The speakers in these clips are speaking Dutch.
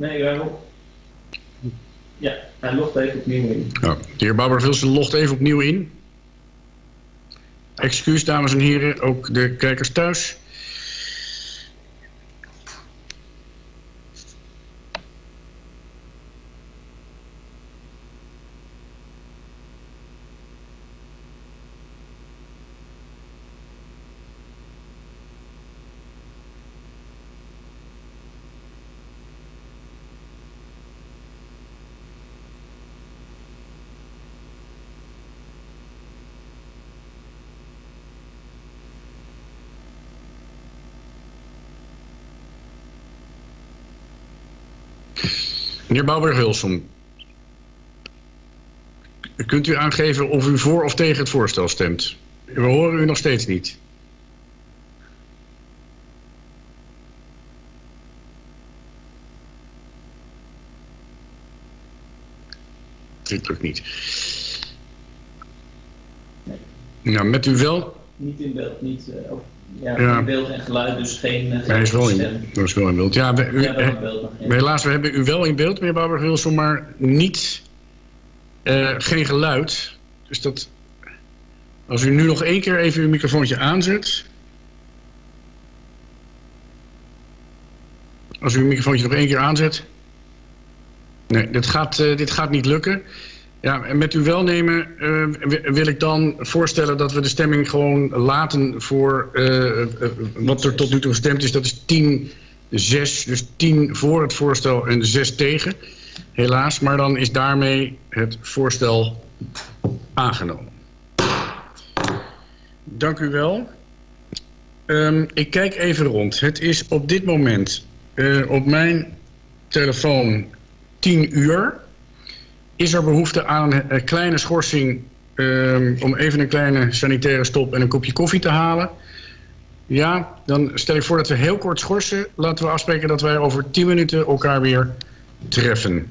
Nee, wij Ja, hij logt even opnieuw in. Ja. De heer Bouwer-Wilson logt even opnieuw in. Excuus, dames en heren, ook de kijkers thuis. Meneer Bouwberg-Wilson, kunt u aangeven of u voor of tegen het voorstel stemt? We horen u nog steeds niet. Dit lukt niet. Nou, met u wel? Niet in beeld, niet... Uh, ja, ja. beeld en geluid, dus geen, uh, Hij is wel in, dat is wel in beeld. Ja, we, u, ja, in beeld, helaas, we hebben u wel in beeld, meneer Bouwer-Wilson, maar niet, uh, geen geluid. Dus dat... Als u nu nog één keer even uw microfoontje aanzet... Als u uw microfoontje nog één keer aanzet... Nee, dit gaat, uh, dit gaat niet lukken. Ja, en met uw welnemen uh, wil ik dan voorstellen dat we de stemming gewoon laten voor uh, wat er tot nu toe gestemd is. Dat is 10, 6, dus 10 voor het voorstel en 6 tegen. Helaas, maar dan is daarmee het voorstel aangenomen. Dank u wel. Um, ik kijk even rond. Het is op dit moment op mijn telefoon 10 uur. Is er behoefte aan een kleine schorsing um, om even een kleine sanitaire stop en een kopje koffie te halen? Ja, dan stel ik voor dat we heel kort schorsen. Laten we afspreken dat wij over 10 minuten elkaar weer treffen.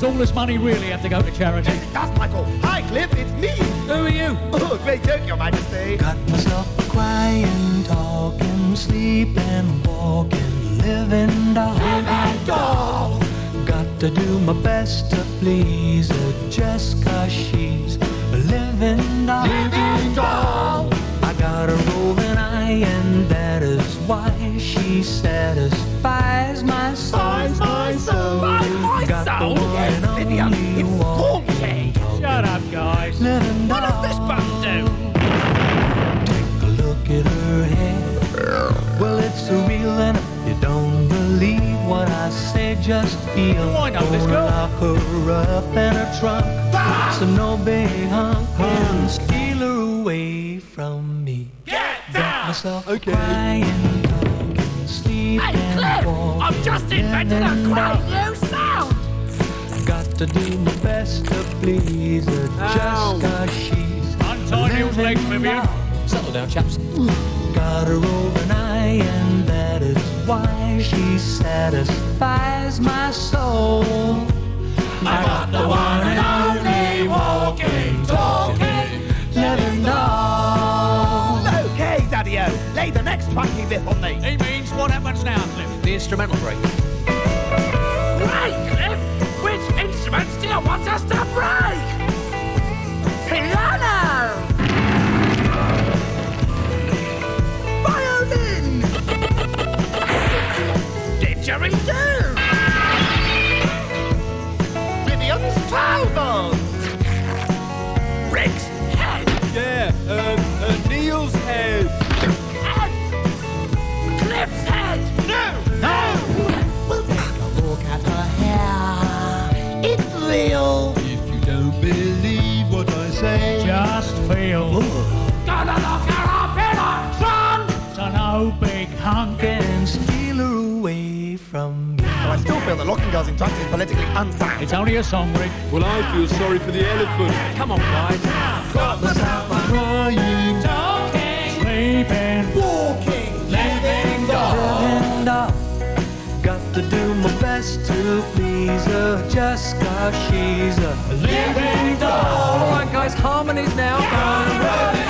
Does all this money really have to go to charity? Yes, it does, Michael. Hi, Cliff, it's me. Who are you? Oh, great joke, Your Majesty. Got myself a crying, talking, sleeping, walking, living doll. Living doll. Got to do my best to please her just cause she's a living doll. Living just feel. Wind up, let's go. Lock her up in her trunk. So no big hunk can steal her away from me. Get Got down. myself Okay. crying, talking, sleeping, Hey, Cliff, walking, I've just invented a living great new sound. Got to do my best to please her Ow. just cause she's Untie Neil's legs, living Vivian. Settle down, chaps. Got her over an eye, and that is why she satisfies my soul. I got the one and only walking, talking, living doll. Okay, Daddy-O, lay the next funky riff on me. He means what happens now, Cliff? The instrumental break. say. Just feel. Gonna lock her up in a sun So no big hunkin' steal away from me. Oh, I still feel that locking girls in trunks is politically unsound It's only a song, Rick. Well, I feel sorry for the elephant. Come on, guys. Got the sound she's a Jessica, she's a living doll. Alright guys, harmonies now. Yeah.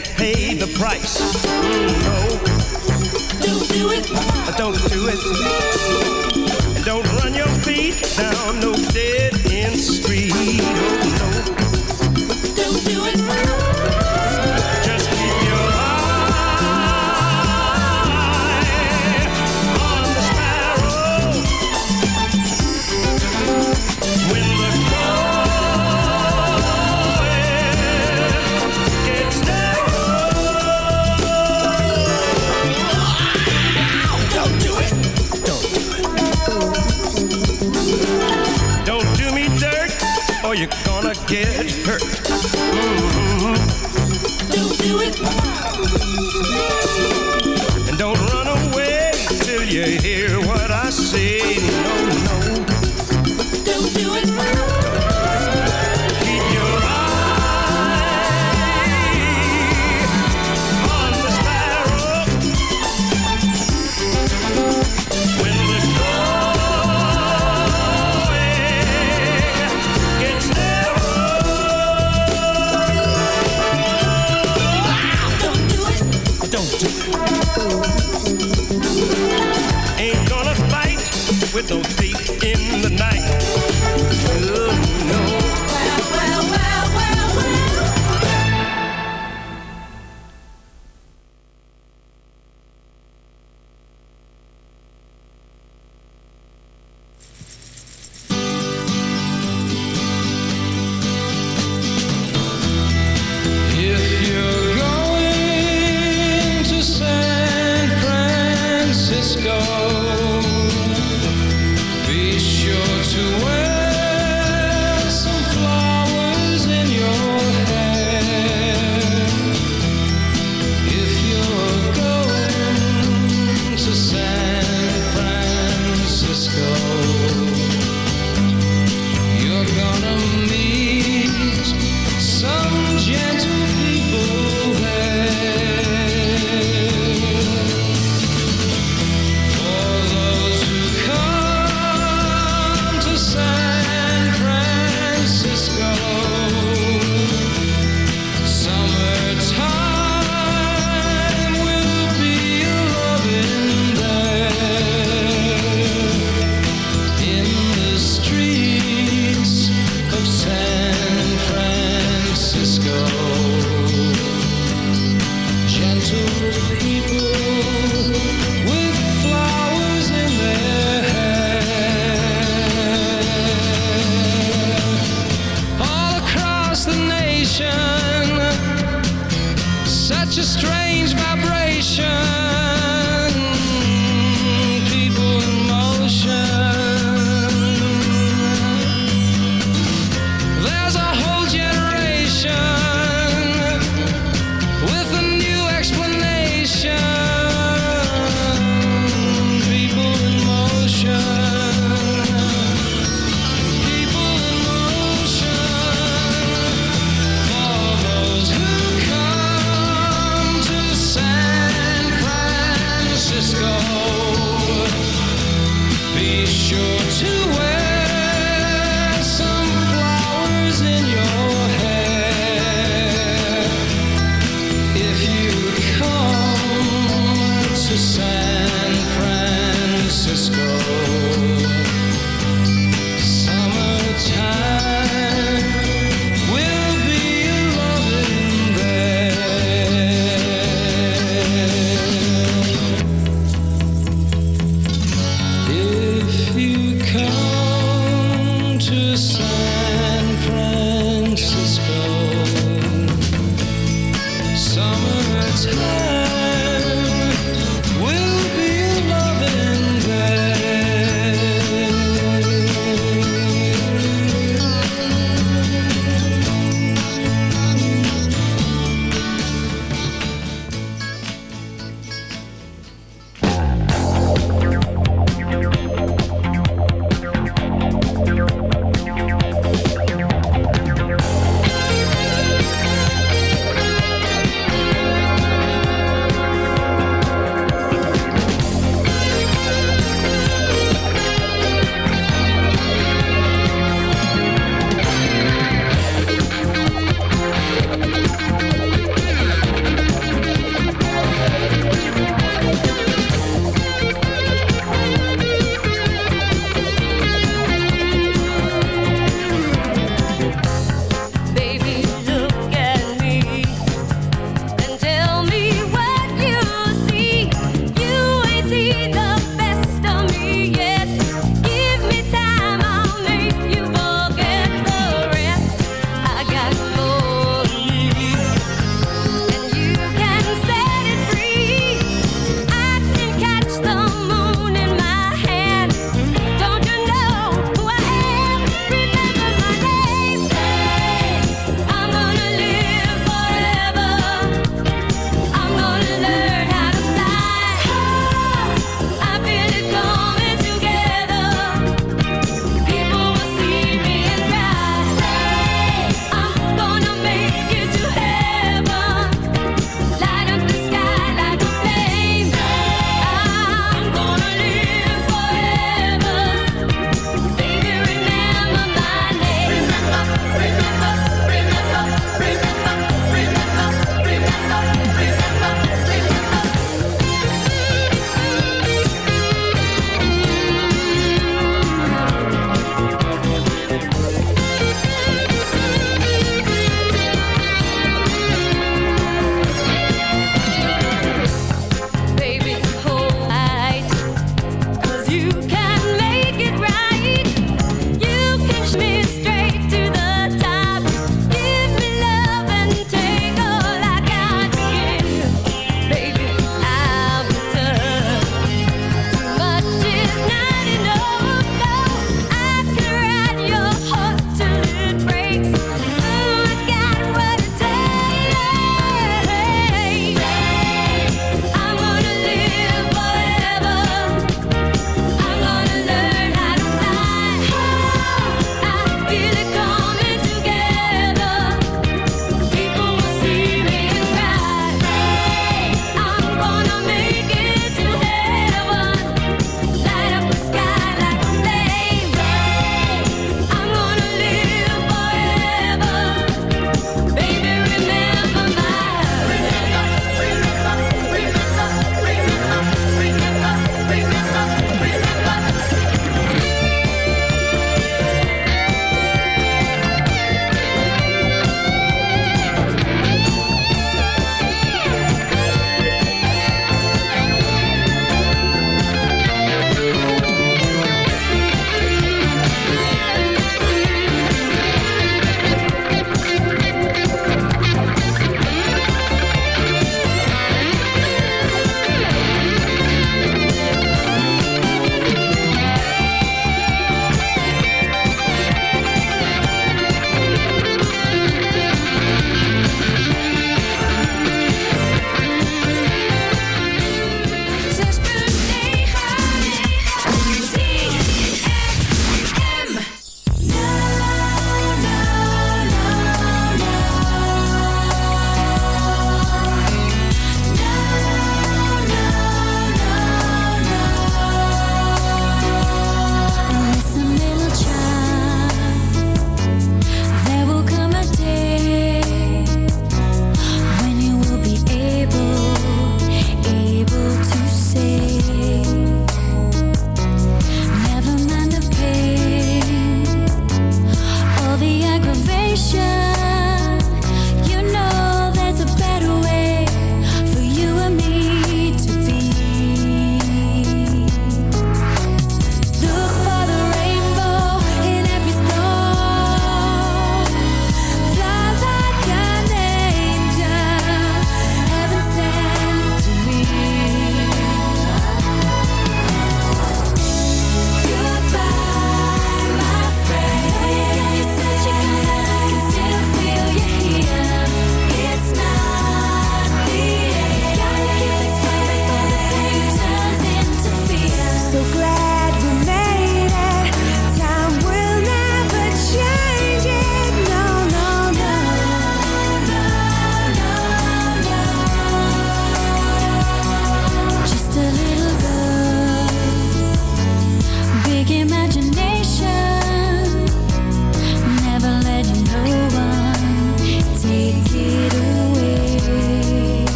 and pay the price. No, don't do it. Don't do it. And don't run your feet down no dead end street. Oh no, don't do it. get hurt. Mm. if you.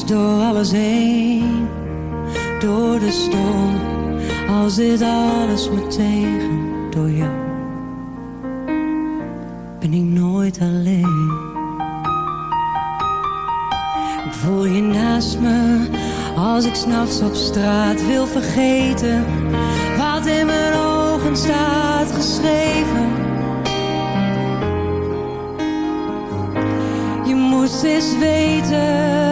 door alles heen, door de storm, als dit alles me tegen, door jou ben ik nooit alleen. Ik voel je naast me, als ik s'nachts op straat wil vergeten, wat in mijn ogen staat geschreven. Je moest eens weten